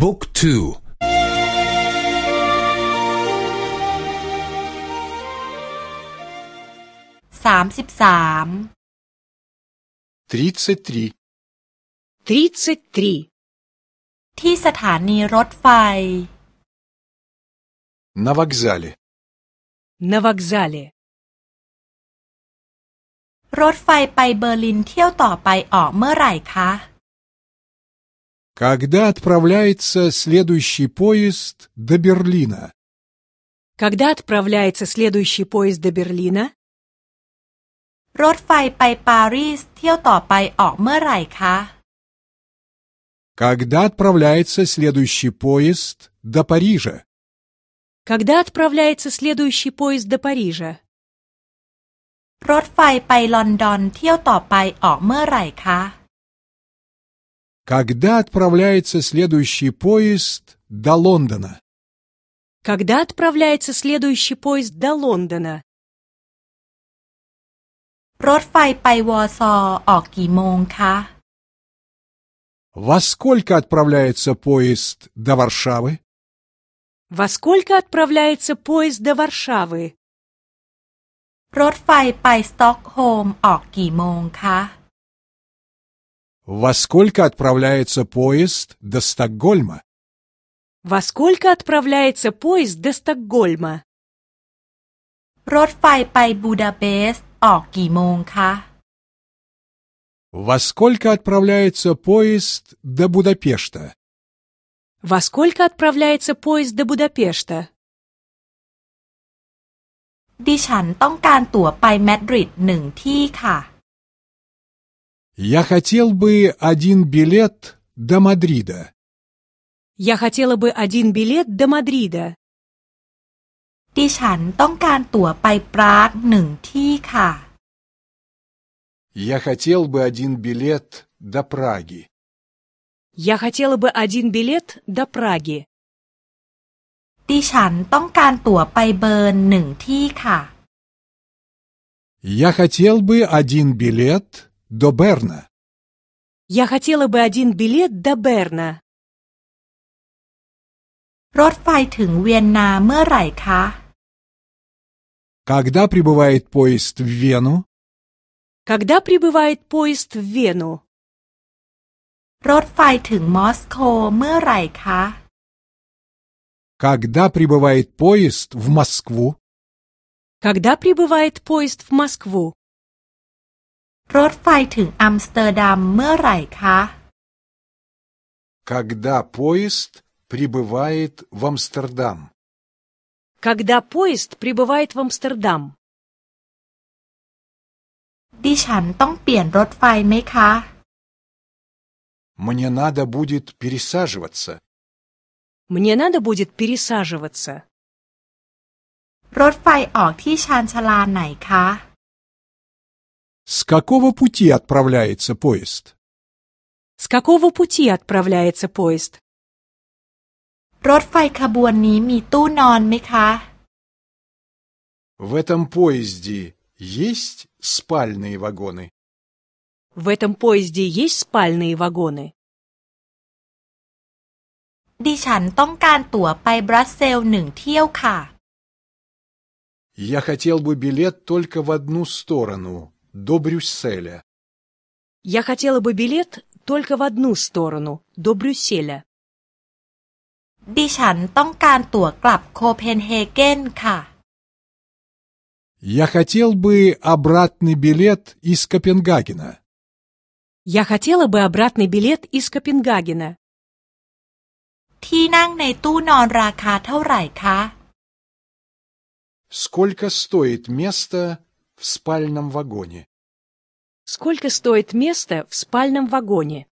บุ๊กทูสามสิบสามทรีสิตรีทรีสิตรีที่สถานีรถไฟนาวักซาลีนาวักซาลีรถไฟไปเบอร์ลินเที่ยวต่อไปออกเมื่อไหร่คะ когда отправляется следующий поезд до Берлина, Когда отправляется следующий поезд до Берлина? รถไฟไปปารีสเที่ยวต่อไปออกเมื่อไหร่คะ когда отправляется следующий поезд до Парижа, Когда отправляется следующий поезд до Парижа? รถไฟไปลอนดอนเที่ยวต่อไปออกเมื่อไหร่คะ когда отправляется следующий поезд до Лондона, Когда отправляется следующий поезд до Лондона? รถไฟไปวอร์ซอออกกี่โมงคะ во сколько отправляется поезд до Варшавы, Во сколько отправляется поезд до Варшавы? รถไฟไปสต็อกโฮล์มออกกี่โมงคะ во сколько отправляется поезд до Стокгольма, Во сколько отправляется поезд до Стокгольма? รถไฟไปบูดาเปสต์ออกกี่โมงคะ во сколько отправляется поезд до Будапешта, Во сколько отправляется поезд до Будапешта? ดิฉันต้องการตั๋วไปมาดริดหนึ่งที่ค่ะ Я хотел бы один билет до Мадрида. Я хотела бы один билет до Мадрида. ดิฉันต้องการตั๋วไปปรากหนึ่งที่ค่ะ Я хотел бы один билет до Праги. Я хотела бы один билет до Праги. ดิฉันต้องการตั๋วไปเบิร์นหนึ่งที่ค่ะ Я хотел бы один билет до Берна. Я хотела бы один билет до Берна. รถไฟถึงเวียนนาเมื่อไหร่คะ Когда прибывает поезд в Вену? Когда прибывает поезд в Вену? รถไฟถึงมอสโกเมื่อไหร่คะ Когда прибывает поезд в Москву? Когда прибывает поезд в Москву? รถไฟถึงอัมสเตอร์ดัมเมื่อไหร่คะ Когда поезд прибывает в Амстердам? Когда поезд прибывает в Амстердам? ดิฉันต้องเปลี่ยนรถไฟไหมคะ Мне надо будет пересаживаться. Мне надо будет пересаживаться. รถไฟออกที่ชานชาลาไหนคะ С какого пути отправляется поезд? С какого пути отправляется поезд? รถไฟขบวนนี้มีตู้นอนไหมคะ В этом поезде есть спальные вагоны? В этом поезде есть спальные вагоны? ดิฉันต้องการตั๋วไปบรัสเซลส์หนึ่งเที่ยวค่ะ Я хотел бы билет только в одну сторону, до Брюсселя. Я хотела бы билет только в одну сторону, до Брюсселя. ดิฉันต้องการตั๋วกลับโคเปนเฮเกนค่ะ Я хотел бы обратный билет из Копенгагена. Я хотела бы обратный билет из Копенгагена. ที่นั่งในตู้นอนราคาเท่าไหร่คะ Сколько стоит место в спальном вагоне? Сколько стоит место в спальном вагоне?